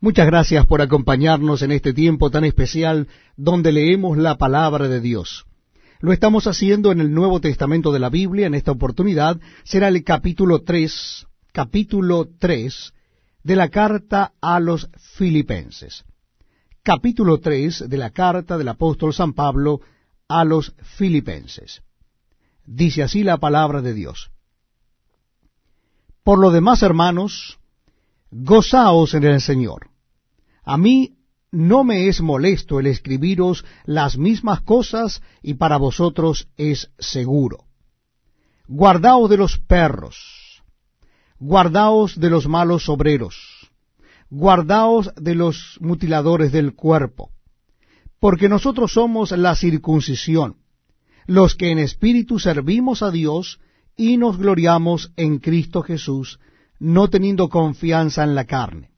Muchas gracias por acompañarnos en este tiempo tan especial donde leemos la palabra de Dios. Lo estamos haciendo en el Nuevo Testamento de la Biblia. En esta oportunidad será el capítulo 3, capítulo 3 de la carta a los filipenses. Capítulo 3 de la carta del apóstol San Pablo a los filipenses. Dice así la palabra de Dios. Por lo demás, hermanos, gozaos en el Señor. A mí no me es molesto el escribiros las mismas cosas y para vosotros es seguro. Guardaos de los perros, guardaos de los malos obreros, guardaos de los mutiladores del cuerpo, porque nosotros somos la circuncisión, los que en espíritu servimos a Dios y nos gloriamos en Cristo Jesús, no teniendo confianza en la carne.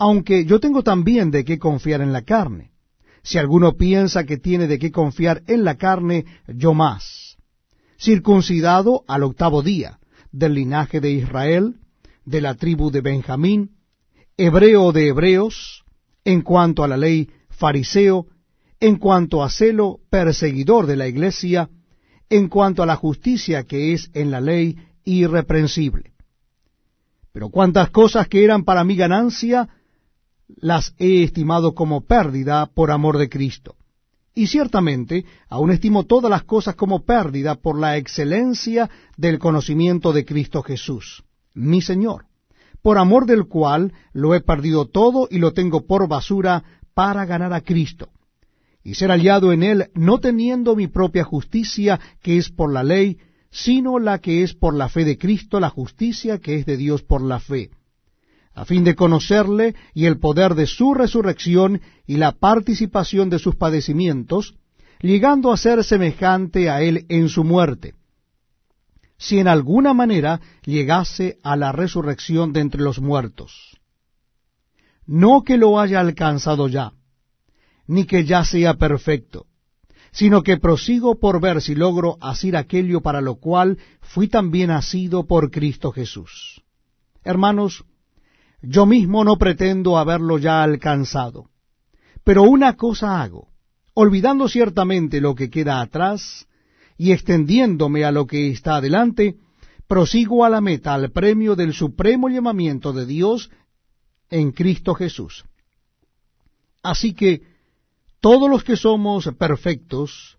Aunque yo tengo también de qué confiar en la carne. Si alguno piensa que tiene de qué confiar en la carne, yo más. Circuncidado al octavo día, del linaje de Israel, de la tribu de Benjamín, hebreo de hebreos, en cuanto a la ley fariseo, en cuanto a celo perseguidor de la iglesia, en cuanto a la justicia que es en la ley irreprensible. Pero cuantas cosas que eran para mi ganancia, las he estimado como pérdida por amor de Cristo. Y ciertamente aún estimo todas las cosas como pérdida por la excelencia del conocimiento de Cristo Jesús, mi Señor, por amor del cual lo he perdido todo y lo tengo por basura para ganar a Cristo, y ser hallado en él no teniendo mi propia justicia que es por la ley, sino la que es por la fe de Cristo, la justicia que es de Dios por la fe, a fin de conocerle y el poder de su resurrección y la participación de sus padecimientos, llegando a ser semejante a él en su muerte, si en alguna manera llegase a la resurrección de entre los muertos. No que lo haya alcanzado ya, ni que ya sea perfecto, sino que prosigo por ver si logro asir aquello para lo cual fui también asido por Cristo Jesús. Hermanos, yo mismo no pretendo haberlo ya alcanzado, pero una cosa hago, olvidando ciertamente lo que queda atrás y extendiéndome a lo que está adelante, prosigo a la meta, al premio del supremo llamamiento de Dios en Cristo Jesús. Así que, todos los que somos perfectos,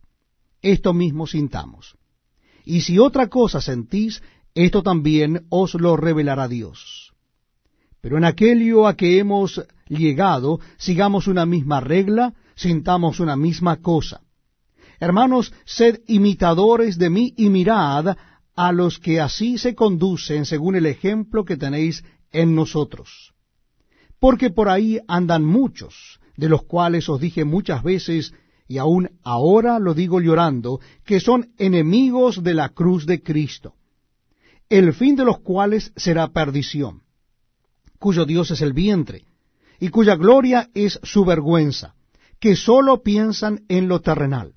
esto mismo sintamos. Y si otra cosa sentís, esto también os lo revelará Dios. Pero en aquello a que hemos llegado, sigamos una misma regla, sintamos una misma cosa. Hermanos, sed imitadores de mí y mirad a los que así se conducen según el ejemplo que tenéis en nosotros. Porque por ahí andan muchos, de los cuales os dije muchas veces, y aún ahora lo digo llorando, que son enemigos de la cruz de Cristo, el fin de los cuales será perdición, cuyo Dios es el vientre, y cuya gloria es su vergüenza, que sólo piensan en lo terrenal.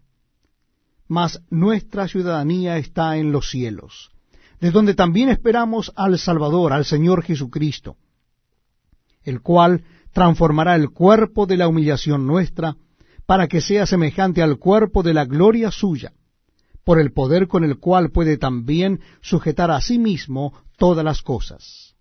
Mas nuestra ciudadanía está en los cielos, de donde también esperamos al Salvador, al Señor Jesucristo, el cual transformará el cuerpo de la humillación nuestra, para que sea semejante al cuerpo de la gloria suya, por el poder con el cual puede también sujetar a sí mismo todas las cosas.